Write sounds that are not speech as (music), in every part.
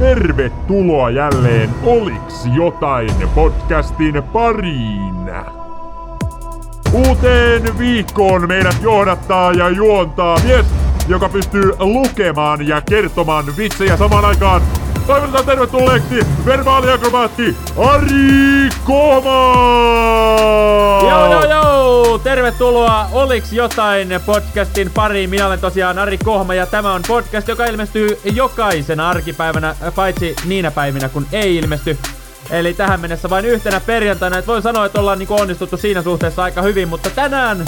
Tervetuloa jälleen Oliks jotain podcastin pariin. Uuteen viikkoon meidät johdattaa ja juontaa mies, joka pystyy lukemaan ja kertomaan vitsejä samaan aikaan. Toivotetaan tervetulleeksi verbaaliakrobaatti Ari Koma! Joo, joo, joo! Tervetuloa Oliks jotain podcastin pariin. Minä olen tosiaan Ari Kohma ja tämä on podcast, joka ilmestyy jokaisena arkipäivänä, paitsi niinä päivinä kun ei ilmesty. Eli tähän mennessä vain yhtenä perjantaina. Et voin sanoa, että ollaan niinku onnistuttu siinä suhteessa aika hyvin, mutta tänään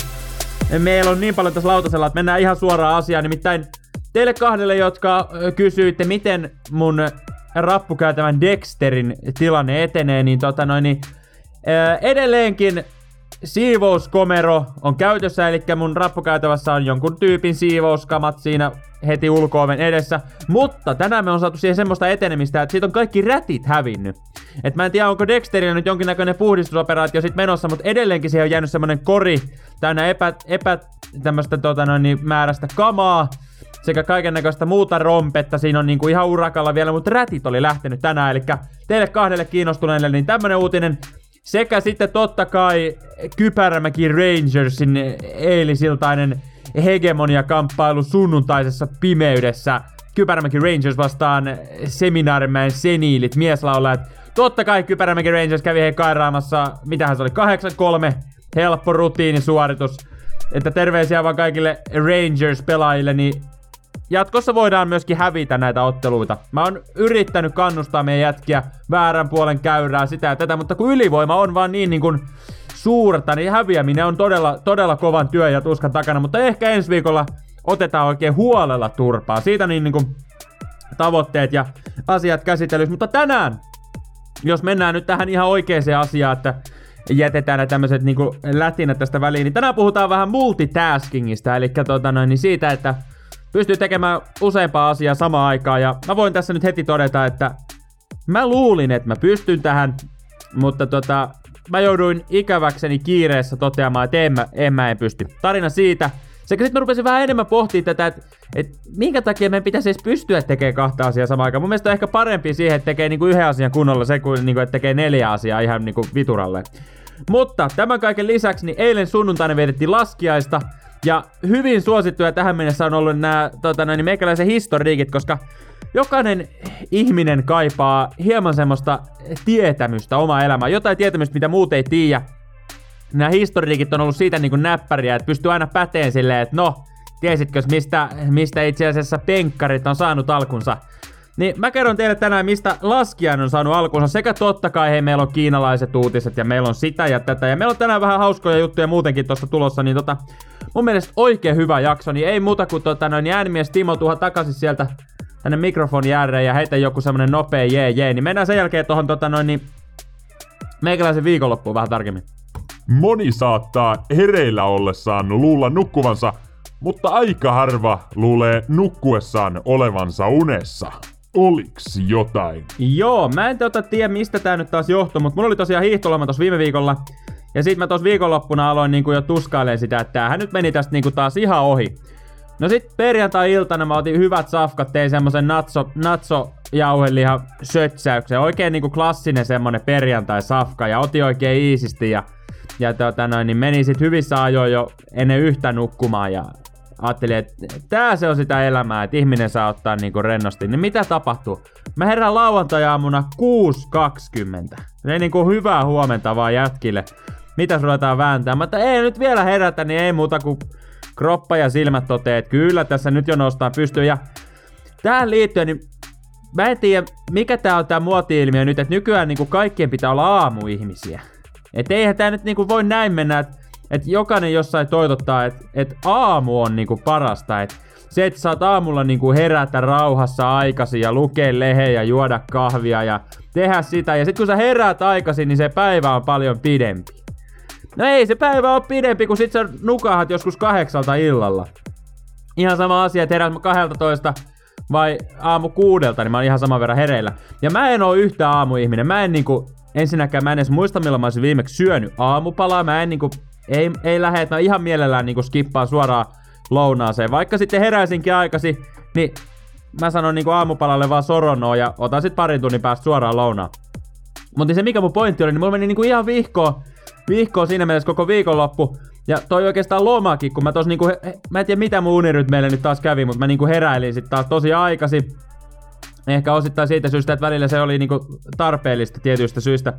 meillä on niin paljon tässä lautasella, että mennään ihan suoraan asiaan. Nimittäin teille kahdelle, jotka kysyitte, miten mun rappukäytävän Dexterin tilanne etenee, niin tota noin, niin, edelleenkin siivouskomero on käytössä, eli mun rappukäytävässä on jonkun tyypin siivouskamat siinä heti ulkooven edessä. Mutta tänään me on saatu siihen semmoista etenemistä, että siitä on kaikki rätit hävinnyt. Et mä en tiedä, onko Dexterillä nyt jonkinnäköinen puhdistusoperaatio sit menossa, mutta edelleenkin siihen on jäänyt semmonen kori täynnä epä, epä tämmöstä tota noin, niin määrästä kamaa sekä kaiken näköistä muuta rompetta. Siinä on niinku ihan urakalla vielä, mutta rätit oli lähtenyt tänään. Eli teille kahdelle kiinnostuneille, niin tämmönen uutinen. Sekä sitten totta kai Kypärämäki Rangersin eilisiltainen hegemonia-kamppailu sunnuntaisessa pimeydessä. Kypärämäki Rangers vastaan Seminaarimäen seniilit mieslaulajat. Totta kai Kypärämäki Rangers kävi he kairaamassa, mitähän se oli, 8-3, helppo rutiinisuoritus. Että terveisiä vaan kaikille Rangers-pelaajille, niin jatkossa voidaan myöskin hävitä näitä otteluita. Mä oon yrittänyt kannustaa meidän jätkiä väärän puolen käyrää sitä ja tätä, mutta kun ylivoima on vaan niin, niin kuin suurta, niin häviäminen on todella, todella kovan työ ja tuskan takana, mutta ehkä ensi viikolla otetaan oikein huolella turpaa. Siitä niin, niin kuin tavoitteet ja asiat käsitellys, mutta tänään, jos mennään nyt tähän ihan oikeaan asiaan, että jätetään nämä tämmöiset niin lätinät tästä väliin, niin tänään puhutaan vähän multitaskingista, eli noin, niin siitä, että pystyy tekemään useampaa asiaa samaan aikaan. Ja mä voin tässä nyt heti todeta, että mä luulin, että mä pystyn tähän, mutta tota, mä jouduin ikäväkseni kiireessä toteamaan, että en mä en, mä en pysty. Tarina siitä. Sekä sitten mä rupesin vähän enemmän pohtimaan tätä, että et minkä takia meidän pitäisi edes pystyä tekemään kahta asiaa samaan aikaan. Mun mielestä on ehkä parempi siihen, että tekee niinku yhden asian kunnolla se, kuin niinku, että tekee neljä asiaa ihan niinku vituralle. Mutta tämän kaiken lisäksi, niin eilen sunnuntaina vietettiin laskiaista. Ja hyvin suosittuja tähän mennessä on ollut nämä tota, niin meikäläisen historiikit, koska jokainen ihminen kaipaa hieman semmoista tietämystä omaa elämää, jotain tietämystä, mitä muut ei tiedä. Nämä historiikit on ollut siitä niin kuin näppäriä, että pystyy aina päteen silleen, että no, tiesitkö mistä, mistä itse asiassa penkkarit on saanut alkunsa. Niin mä kerron teille tänään, mistä laskijan on saanut alkunsa. Sekä totta kai, hei, meillä on kiinalaiset uutiset ja meillä on sitä ja tätä. Ja meillä on tänään vähän hauskoja juttuja muutenkin tuossa tulossa, niin tota, mun mielestä oikein hyvä jakso. Niin ei muuta kuin tota, noin äänimies Timo tuha takaisin sieltä tänne mikrofoni ääreen ja heitä joku semmonen nopea jee jee. Niin mennään sen jälkeen tohon tota noin niin meikäläisen viikonloppuun vähän tarkemmin. Moni saattaa hereillä ollessaan luulla nukkuvansa, mutta aika harva luulee nukkuessaan olevansa unessa oliks jotain? Joo, mä en tota tiedä mistä tää nyt taas johtuu, mutta mulla oli tosiaan hiihtoloma tossa viime viikolla. Ja sit mä tossa viikonloppuna aloin niinku jo tuskailemaan sitä, että tämähän nyt meni tästä niinku taas ihan ohi. No sit perjantai-iltana mä otin hyvät safkat, tein semmosen natso, natso jauheliha sötsäyksen. Oikein niinku klassinen semmonen perjantai-safka ja otin oikein iisisti ja, ja tota noin, niin meni sit hyvissä ajoin jo ennen yhtä nukkumaan ja ajattelin, että tää se on sitä elämää, että ihminen saa ottaa niinku rennosti. Niin mitä tapahtuu? Mä herään lauantai-aamuna 6.20. Se niinku hyvää huomenta vaan jätkille. Mitä ruvetaan vääntää? Mutta ei nyt vielä herätä, niin ei muuta kuin kroppa ja silmät totee, että kyllä tässä nyt jo nostaa pystyyn. Ja tähän liittyen, niin mä en tiedä, mikä tää on tää muoti-ilmiö nyt, että nykyään niinku kaikkien pitää olla aamuihmisiä. Et eihän tää nyt niinku voi näin mennä, että että jokainen jossain toitottaa, että et aamu on niinku parasta. Et se, että saat aamulla niinku herätä rauhassa aikaisin ja lukea lehejä juoda kahvia ja tehdä sitä. Ja sitten kun sä heräät aikaisin, niin se päivä on paljon pidempi. No ei se päivä on pidempi, kun sit sä nukahat joskus kahdeksalta illalla. Ihan sama asia, että herät 12 vai aamu kuudelta, niin mä oon ihan saman verran hereillä. Ja mä en oo yhtä aamuihminen. Mä en niinku, ensinnäkään mä en edes muista milloin mä olisin viimeksi syönyt aamupalaa. Mä en niinku ei, ei lähde, että mä ihan mielellään niinku skippaan suoraan lounaaseen. Vaikka sitten heräisinkin aikasi, niin mä sanon niinku aamupalalle vaan soronoa ja otan sit parin tunnin päästä suoraan lounaan. Mutta se mikä mun pointti oli, niin mulla meni niinku ihan vihkoa, vihkoa siinä mielessä koko viikonloppu. Ja toi oikeastaan lomakin, kun mä tos niinku, mä en tiedä mitä mun uniryt meille nyt taas kävi, mutta mä niinku heräilin sit taas tosi aikaisin. Ehkä osittain siitä syystä, että välillä se oli niinku tarpeellista tietyistä syistä.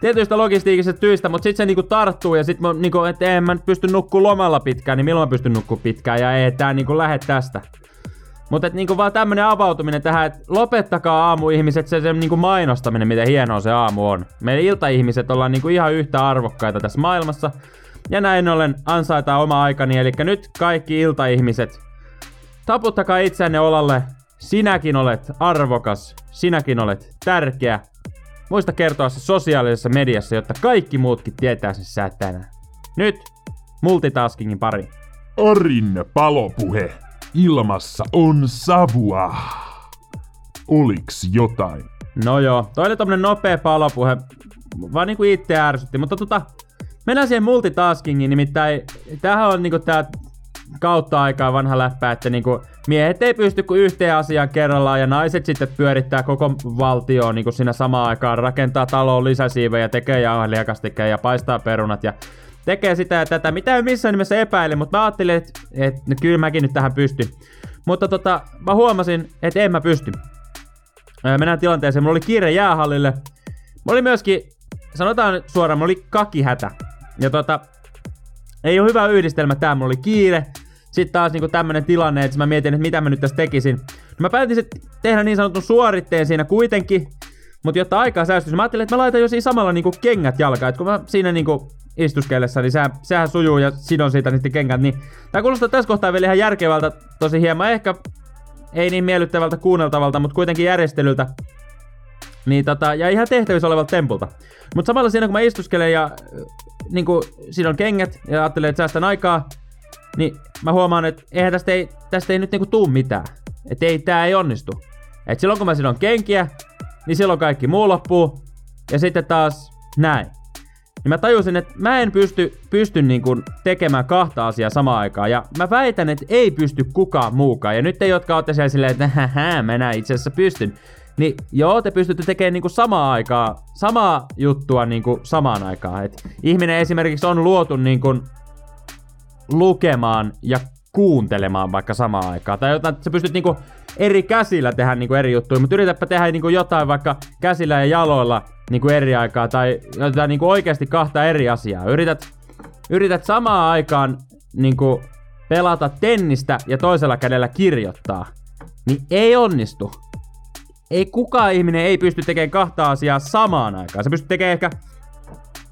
Tietyistä logistiikisista syistä, mutta sitten se niinku tarttuu ja sitten niinku, että en mä nyt pysty nukkuu lomalla pitkään, niin milloin mä pystyn nukkuu pitkään ja ei tää niinku lähde tästä. Mutta niinku vaan tämmönen avautuminen tähän, että lopettakaa aamuihmiset se, se niinku mainostaminen, miten hienoa se aamu on. Me iltaihmiset ollaan niinku ihan yhtä arvokkaita tässä maailmassa. Ja näin ollen ansaitaan oma aikani, eli nyt kaikki iltaihmiset, taputtakaa itseänne olalle. Sinäkin olet arvokas, sinäkin olet tärkeä. Muista kertoa se sosiaalisessa mediassa, jotta kaikki muutkin tietää sen sä tänään. Nyt multitaskingin pari. Arin palopuhe. Ilmassa on savua. Oliks jotain? No joo, toi oli tommonen nopea palopuhe. Vaan niinku itse ärsytti, mutta tota, mennään siihen multitaskingiin, nimittäin tämähän on niinku tää kautta aikaa vanha läppä, että niinku miehet ei pysty kuin yhteen asiaan kerrallaan ja naiset sitten pyörittää koko valtioon niinku siinä samaan aikaan, rakentaa taloon lisäsiivejä, tekee jauheliakastikkeja ja paistaa perunat ja tekee sitä ja tätä, mitä ei missään nimessä epäile, mutta mä ajattelin, että et, no kyllä mäkin nyt tähän pystyn. Mutta tota, mä huomasin, että en mä pysty. Mennään tilanteeseen, mulla oli kiire jäähallille. Mulla oli myöskin, sanotaan suoraan, mulla oli kakihätä. Ja tota, ei ole hyvä yhdistelmä tää, mulla oli kiire. Sitten taas niinku tämmönen tilanne, että mä mietin, että mitä mä nyt tässä tekisin. No mä päätin sitten tehdä niin sanotun suoritteen siinä kuitenkin. Mutta jotta aikaa säästyisi, mä ajattelin, että mä laitan jo siinä samalla niinku kengät jalkaan. Et kun mä siinä niinku istuskellessa, niin sehän, sehän sujuu ja sidon siitä niiden kengät. Niin tää kuulostaa tässä kohtaa vielä ihan järkevältä, tosi hieman ehkä ei niin miellyttävältä kuunneltavalta, mutta kuitenkin järjestelyltä. Niin tota, ja ihan tehtävissä olevalta tempulta. Mutta samalla siinä kun mä istuskelen ja niin kuin sidon kengät ja ajattelen, että säästän aikaa, niin mä huomaan, että eihän tästä ei, tästä ei nyt niinku tuu mitään. Että ei, tää ei onnistu. Et silloin kun mä sidon kenkiä, niin silloin kaikki muu loppuu. Ja sitten taas näin. Niin mä tajusin, että mä en pysty, pysty niinku tekemään kahta asiaa samaan aikaan. Ja mä väitän, että ei pysty kukaan muukaan. Ja nyt te, jotka olette siellä silleen, että hähä, mä itse asiassa pystyn. Niin joo, te pystytte tekemään niinku samaa aikaa, samaa juttua niinku samaan aikaan. Et ihminen esimerkiksi on luotu niinku lukemaan ja kuuntelemaan vaikka samaan aikaan. Tai jotain, että sä pystyt niinku eri käsillä tehdä niinku eri juttuja, mutta yritäpä tehdä niinku jotain vaikka käsillä ja jaloilla niinku eri aikaa tai jotain niinku oikeasti kahta eri asiaa. Yrität, yrität samaan aikaan niinku pelata tennistä ja toisella kädellä kirjoittaa. Niin ei onnistu. Ei kukaan ihminen ei pysty tekemään kahta asiaa samaan aikaan. Se pystyt tekemään ehkä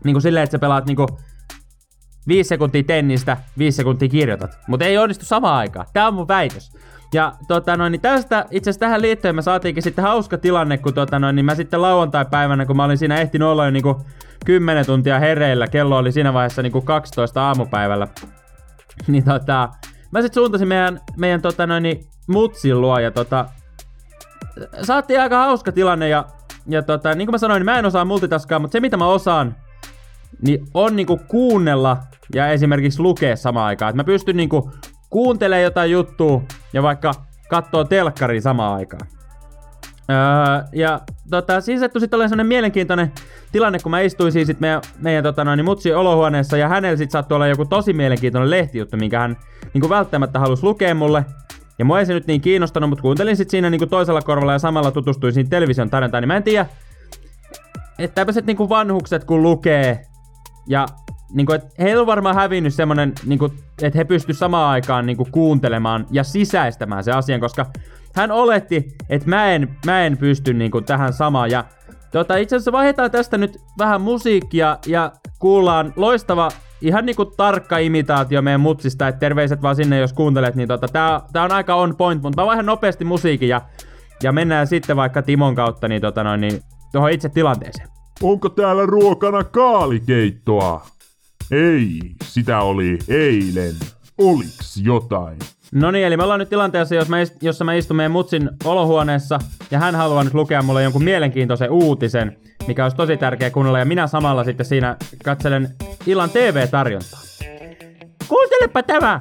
niinku silleen, että sä pelaat niinku 5 sekuntia tennistä, 5 sekuntia kirjoitat. Mutta ei onnistu samaan aikaan. Tää on mun väitös. Ja tota noin, niin tästä, itse asiassa tähän liittyen me saatiinkin sitten hauska tilanne, kun tota noin, niin mä sitten lauantai-päivänä, kun mä olin siinä ehtinyt olla jo niinku 10 tuntia hereillä, kello oli siinä vaiheessa niinku 12 aamupäivällä. Niin tota, mä sitten suuntasin meidän, meidän tota noin, niin mutsin luo ja tota, saatiin aika hauska tilanne ja, ja tota, niin kuin mä sanoin, niin mä en osaa multitaskaa, mutta se mitä mä osaan, niin on niinku kuunnella ja esimerkiksi lukea samaan aikaan. Et mä pystyn niinku kuuntelemaan jotain juttua ja vaikka katsoo telkkari samaan aikaan. Öö, ja tota, siis että sitten oli sellainen mielenkiintoinen tilanne, kun mä istuin siis meidän, meidän tota, noin, mutsi olohuoneessa ja hänellä sitten saattoi olla joku tosi mielenkiintoinen lehtijuttu, minkä hän niin välttämättä halusi lukea mulle. Ja mua ei se nyt niin kiinnostanut, mutta kuuntelin sitten siinä niin toisella korvalla ja samalla tutustuin siinä television tarjontaan, niin mä en tiedä, että tämmöiset niin vanhukset kun lukee ja niinku, et heillä on varmaan hävinnyt semmonen, niinku, että he pysty samaan aikaan niinku, kuuntelemaan ja sisäistämään se asian, koska hän oletti, että mä en, mä en pysty niinku, tähän samaan. Ja tota, itse asiassa vaihdetaan tästä nyt vähän musiikkia ja kuullaan loistava ihan niinku tarkka imitaatio meidän mutsista, että terveiset vaan sinne, jos kuuntelet, niin tota, tää, tää on aika on point, mutta mä vaihdan nopeasti musiikin ja, ja mennään sitten vaikka Timon kautta niin, tota noin, niin tuohon itse tilanteeseen. Onko täällä ruokana kaalikeittoa? Ei, sitä oli eilen. Oliks jotain? No niin, eli me ollaan nyt tilanteessa, jos mä ist- jossa mä istun meidän mutsin olohuoneessa, ja hän haluaa nyt lukea mulle jonkun mielenkiintoisen uutisen, mikä olisi tosi tärkeä kuunnella, ja minä samalla sitten siinä katselen illan TV-tarjontaa. Kuuntelepa tämä!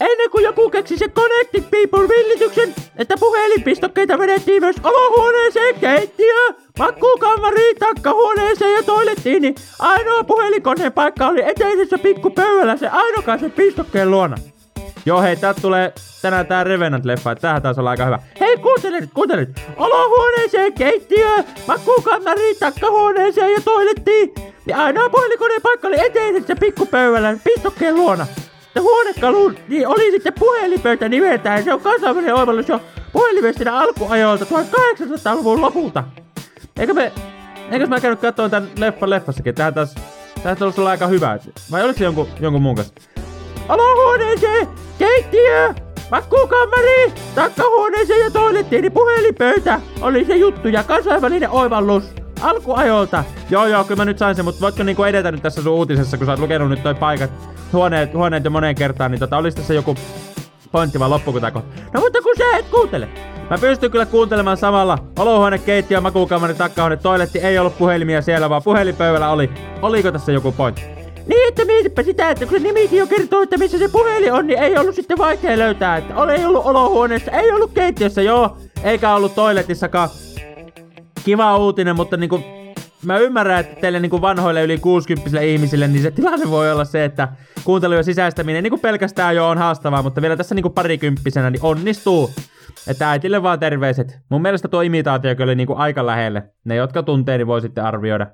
Ennen kuin joku keksi se Connecting People-villityksen, että puhelinpistokkeita vedettiin myös olohuoneeseen, keittiöön, makkuukammariin, takkahuoneeseen ja toilettiin, niin ainoa puhelinkoneen paikka oli eteisessä pikkupöydällä se ainokaisen pistokkeen luona. Joo hei, täältä tulee tänään tää Revenant-leffa, että tämähän taisi olla aika hyvä. Hei, kuuntele nyt, kuuntele nyt. Olohuoneeseen, keittiöön, makkuukammariin, takkahuoneeseen ja toilettiin. Ja ainoa puhelinkoneen paikka oli eteisessä pikkupöydällä pistokkeen luona. Ja huonekaluun niin oli sitten puhelinpöytä nimeltään. Se on kansainvälinen oivallus jo puhelimestinä alkuajoilta 1800-luvun lopulta. Eikö me... Eikös mä käynyt katsomaan tän leffan leffassakin? Tähän taas... Tähän taas olla aika hyvä. Vai oliko se jonkun, jonkun muun kanssa? Olohuoneeseen, keittiö, makkuukammari, takkahuoneeseen ja toilettiin, niin puhelinpöytä oli se juttu ja kansainvälinen oivallus alkuajolta. Joo joo, kyllä mä nyt sain sen, mutta voitko niinku edetä nyt tässä sun uutisessa, kun sä oot lukenut nyt toi paikat, huoneet, huoneet jo moneen kertaan, niin tota, olisi tässä joku pointti tää kohta? No mutta kun sä et kuuntele. Mä pystyn kyllä kuuntelemaan samalla. Olohuone, keittiö, makuukamari, takkahuone, toiletti, ei ollut puhelimia siellä, vaan puhelinpöydällä oli. Oliko tässä joku pointti? Niin, että mietipä sitä, että kun nimikin jo kertoo, että missä se puhelin on, niin ei ollut sitten vaikea löytää. Että ei ollut olohuoneessa, ei ollut keittiössä, joo. Eikä ollut toiletissakaan. Kiva uutinen, mutta niinku mä ymmärrän, että teille niin kuin vanhoille yli 60 ihmisille, niin se tilanne voi olla se, että kuuntelu ja sisäistäminen niin kuin pelkästään jo on haastavaa, mutta vielä tässä niin kuin parikymppisenä niin onnistuu. Että äitille vaan terveiset. Mun mielestä tuo imitaatio niin kuin aika lähelle. Ne, jotka tuntee, niin voi sitten arvioida.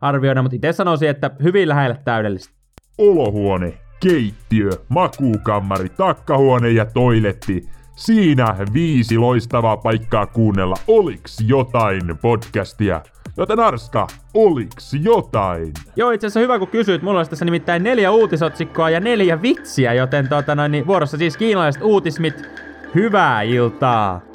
arvioida mutta itse sanoisin, että hyvin lähelle täydellistä. Olohuone, keittiö, makuukammari, takkahuone ja toiletti. Siinä viisi loistavaa paikkaa kuunnella Oliks jotain podcastia. Joten Arska, oliks jotain? Joo, itse asiassa hyvä kun kysyit. Mulla olisi tässä nimittäin neljä uutisotsikkoa ja neljä vitsiä, joten tuota, noin, niin vuorossa siis kiinalaiset uutismit. Hyvää iltaa!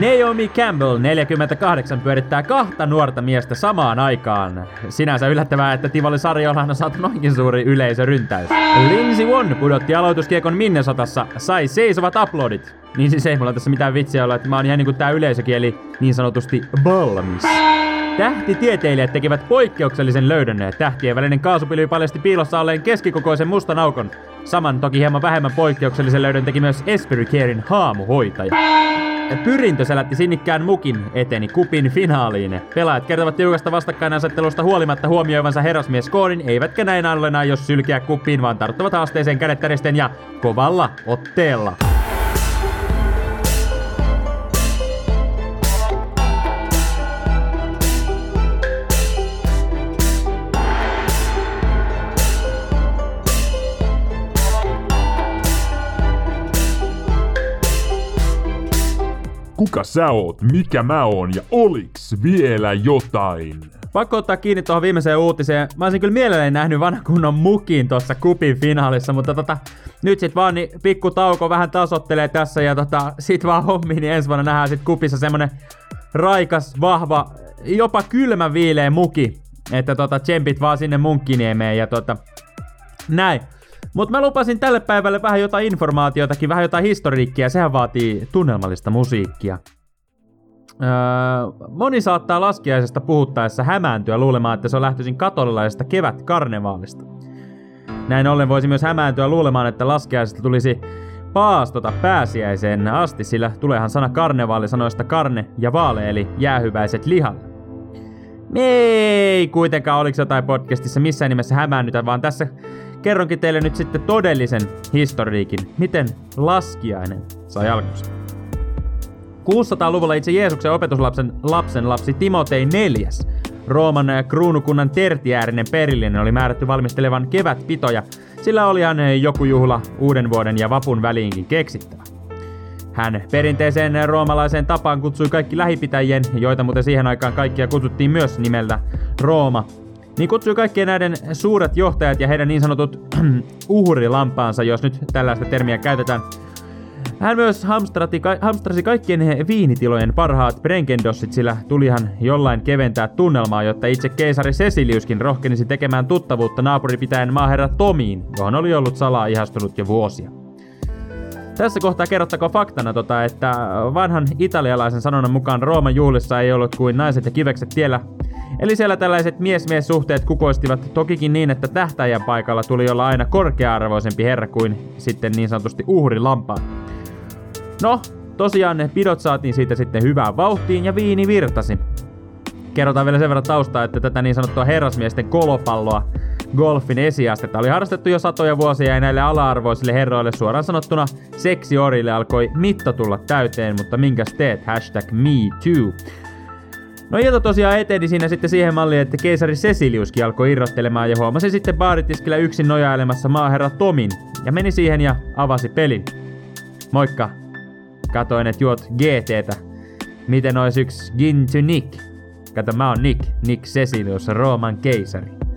Naomi Campbell, 48, pyörittää kahta nuorta miestä samaan aikaan. Sinänsä yllättävää, että Tivoli Sarjolaan on saatu noinkin suuri yleisöryntäys. Lindsey Won pudotti aloituskiekon Minnesotassa, sai seisovat uploadit. Niin siis ei mulla tässä mitään vitsiä olla, että mä oon ihan niinku tää yleisökieli niin sanotusti valmis. Tähtitieteilijät tekivät poikkeuksellisen löydön. Tähtien välinen kaasupilvi paljasti piilossa olleen keskikokoisen mustan aukon. Saman toki hieman vähemmän poikkeuksellisen löydön teki myös Esperi Carein haamuhoitaja. Pyrintö selätti sinnikkään mukin eteni kupin finaaliin. Pelaajat kertovat tiukasta vastakkainasettelusta huolimatta huomioivansa herrasmies koorin, eivätkä näin ollen jos sylkeä kuppiin, vaan tarttuvat haasteeseen kädet ja kovalla otteella. Kuka sä oot, mikä mä oon ja oliks vielä jotain? Pakko ottaa kiinni tuohon viimeiseen uutiseen. Mä olisin kyllä mielelläni nähnyt vanha kunnon mukin tuossa kupin finaalissa, mutta tota, nyt sit vaan niin pikku tauko vähän tasottelee tässä ja tota, sit vaan hommi, niin ensi vuonna nähdään sit kupissa semmonen raikas, vahva, jopa kylmä viileä muki. Että tota, tsempit vaan sinne munkkiniemeen ja tota, näin. Mutta mä lupasin tälle päivälle vähän jotain informaatiotakin, vähän jotain historiikkia, sehän vaatii tunnelmallista musiikkia. Öö, moni saattaa laskiaisesta puhuttaessa hämääntyä luulemaan, että se on lähtöisin katolilaisesta kevätkarnevaalista. Näin ollen voisi myös hämääntyä luulemaan, että laskiaisesta tulisi paastota pääsiäiseen asti, sillä tuleehan sana karnevaali sanoista karne ja vaale, eli jäähyväiset lihalle. Me ei kuitenkaan oliko jotain podcastissa missään nimessä hämäännytä, vaan tässä kerronkin teille nyt sitten todellisen historiikin, miten laskiainen sai alkunsa. 600-luvulla itse Jeesuksen opetuslapsen lapsen lapsi Timotei neljäs, Rooman kruunukunnan tertiäärinen perillinen oli määrätty valmistelevan kevätpitoja, sillä olihan joku juhla uuden vuoden ja vapun väliinkin keksittävä. Hän perinteiseen roomalaiseen tapaan kutsui kaikki lähipitäjien, joita muuten siihen aikaan kaikkia kutsuttiin myös nimellä Rooma, niin kutsui kaikkien näiden suuret johtajat ja heidän niin sanotut (clears throat) uhrilampaansa, jos nyt tällaista termiä käytetään, Hän myös hamstrasi kaikkien viinitilojen parhaat brenkendossit, sillä tulihan jollain keventää tunnelmaa, jotta itse keisari Ceciliuskin rohkenisi tekemään tuttavuutta naapuripitäen maaherra Tomiin, johon oli ollut salaa ihastunut jo vuosia. Tässä kohtaa kerrottako faktana tota, että vanhan italialaisen sanonnan mukaan Rooman juhlissa ei ollut kuin naiset ja kivekset tiellä. Eli siellä tällaiset mies-mies-suhteet kukoistivat tokikin niin, että tähtäjän paikalla tuli olla aina korkea-arvoisempi herra kuin sitten niin sanotusti uhrilampaan. No, tosiaan ne pidot saatiin siitä sitten hyvään vauhtiin ja viini virtasi. Kerrotaan vielä sen verran taustaa, että tätä niin sanottua herrasmiesten kolopalloa golfin esiastetta oli harrastettu jo satoja vuosia ja näille ala-arvoisille herroille suoraan sanottuna seksiorille alkoi mitta tulla täyteen, mutta minkäs teet? Hashtag me too. No ilta tosiaan eteni siinä sitten siihen malliin, että keisari Ceciliuskin alkoi irrottelemaan ja huomasi sitten baaritiskillä yksin nojailemassa maaherra Tomin ja meni siihen ja avasi pelin. Moikka, Katoin, että juot GTtä. Miten ois yksi Gin to Nick? Kato, mä oon Nick, Nick Cecilius, Rooman keisari.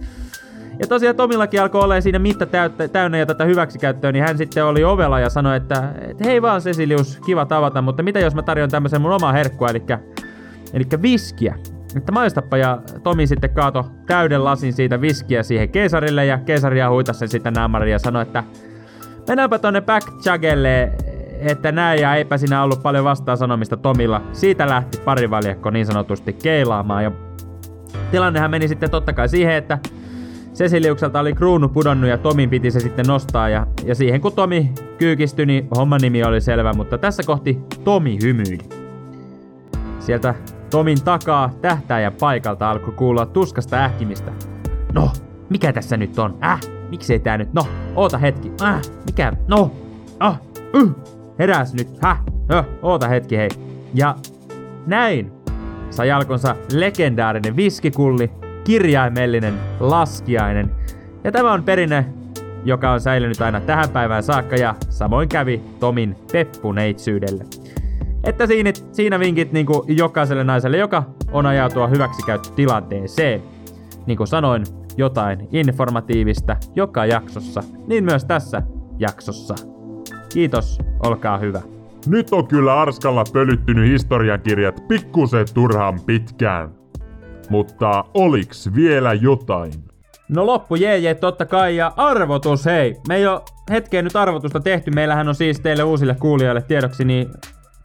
Ja tosiaan Tomillakin alkoi olla siinä mitta täyttä, täynnä ja tätä hyväksikäyttöä, niin hän sitten oli ovella ja sanoi, että, että hei vaan Cecilius, kiva tavata, mutta mitä jos mä tarjon tämmöisen mun omaa herkkua, eli, eli viskiä. Että maistappa ja Tomi sitten kaato täyden lasin siitä viskiä siihen keisarille ja keisaria huitasi sen sitten naamari ja sanoi, että mennäänpä tonne backchagelle että näin ja eipä siinä ollut paljon vastaan sanomista Tomilla. Siitä lähti parivaljakko niin sanotusti keilaamaan ja tilannehan meni sitten totta kai siihen, että Ceciliukselta oli kruunu pudonnut ja Tomin piti se sitten nostaa ja, ja siihen kun Tomi kyykistyi, niin homman nimi oli selvä, mutta tässä kohti Tomi hymyili. Sieltä Tomin takaa tähtäjän paikalta alkoi kuulla tuskasta ähkimistä. No, mikä tässä nyt on? Äh, miksei tää nyt? No, oota hetki. Äh, mikä? No, ah, uh. Heräs nyt, häh? Höh, oota hetki hei. Ja näin sai alkonsa legendaarinen viskikulli, kirjaimellinen laskiainen. Ja tämä on perinne, joka on säilynyt aina tähän päivään saakka ja samoin kävi Tomin peppuneitsyydelle. Että siinä, siinä vinkit niin kuin jokaiselle naiselle, joka on ajautua hyväksikäyttötilanteeseen. Niin kuin sanoin, jotain informatiivista joka jaksossa, niin myös tässä jaksossa. Kiitos, olkaa hyvä. Nyt on kyllä Arskalla pölyttynyt historiakirjat pikkusen turhaan pitkään. Mutta oliks vielä jotain? No loppu jee, totta kai ja arvotus hei. Me ei ole hetkeen nyt arvotusta tehty. Meillähän on siis teille uusille kuulijoille tiedoksi niin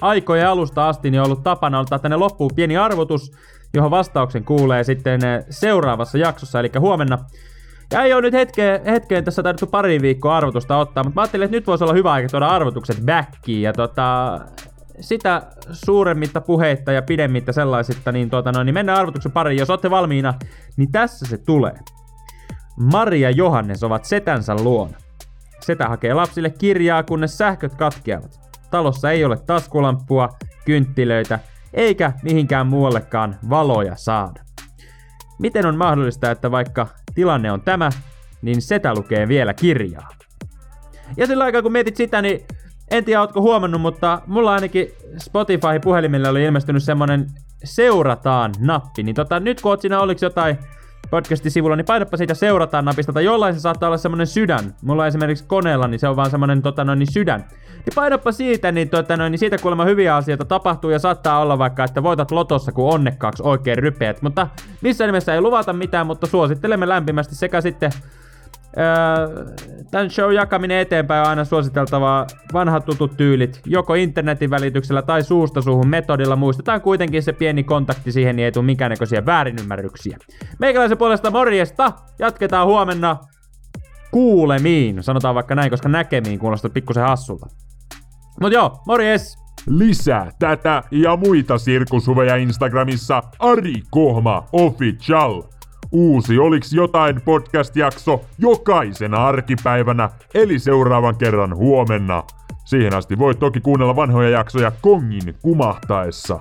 aikojen alusta asti niin on ollut tapana ottaa tänne loppuun pieni arvotus, johon vastauksen kuulee sitten eh, seuraavassa jaksossa, eli huomenna. Ja ei ole nyt hetkeen, hetkeen tässä taidettu pari viikkoa arvotusta ottaa, mutta mä ajattelin, että nyt voisi olla hyvä aika tuoda arvotukset backiin. Ja tota, sitä suuremmitta puheitta ja pidemmittä sellaisista, niin, tuota, no, niin mennään arvotuksen pariin. Jos olette valmiina, niin tässä se tulee. Maria ja Johannes ovat setänsä luona. Setä hakee lapsille kirjaa, kunnes sähköt katkeavat. Talossa ei ole taskulamppua, kynttilöitä, eikä mihinkään muuallekaan valoja saada. Miten on mahdollista, että vaikka tilanne on tämä, niin setä lukee vielä kirjaa. Ja sillä aikaa kun mietit sitä, niin en tiedä ootko huomannut, mutta mulla ainakin Spotify-puhelimelle oli ilmestynyt semmonen seurataan nappi. Niin tota, nyt kun oot siinä oliks jotain podcastin sivulla, niin painappa siitä seurataan napista, tai jollain se saattaa olla semmonen sydän. Mulla esimerkiksi koneella, niin se on vaan semmonen tota noin, niin sydän. Niin painappa siitä, niin, tota noin, niin siitä kuulemma hyviä asioita tapahtuu, ja saattaa olla vaikka, että voitat lotossa, kun onnekkaaksi oikein rypeät. Mutta missä nimessä ei luvata mitään, mutta suosittelemme lämpimästi sekä sitten Öö, tämän show jakaminen eteenpäin on aina suositeltavaa vanhat tutut tyylit, joko internetin välityksellä tai suusta suuhun metodilla. Muistetaan kuitenkin se pieni kontakti siihen, niin ei tule minkäännäköisiä väärinymmärryksiä. Meikäläisen puolesta morjesta, jatketaan huomenna kuulemiin, sanotaan vaikka näin, koska näkemiin kuulostaa pikkusen hassulta. Mut joo, morjes! Lisää tätä ja muita sirkushuveja Instagramissa Ari Kohma Official. Uusi Oliks jotain podcast-jakso jokaisena arkipäivänä, eli seuraavan kerran huomenna. Siihen asti voit toki kuunnella vanhoja jaksoja kongin kumahtaessa.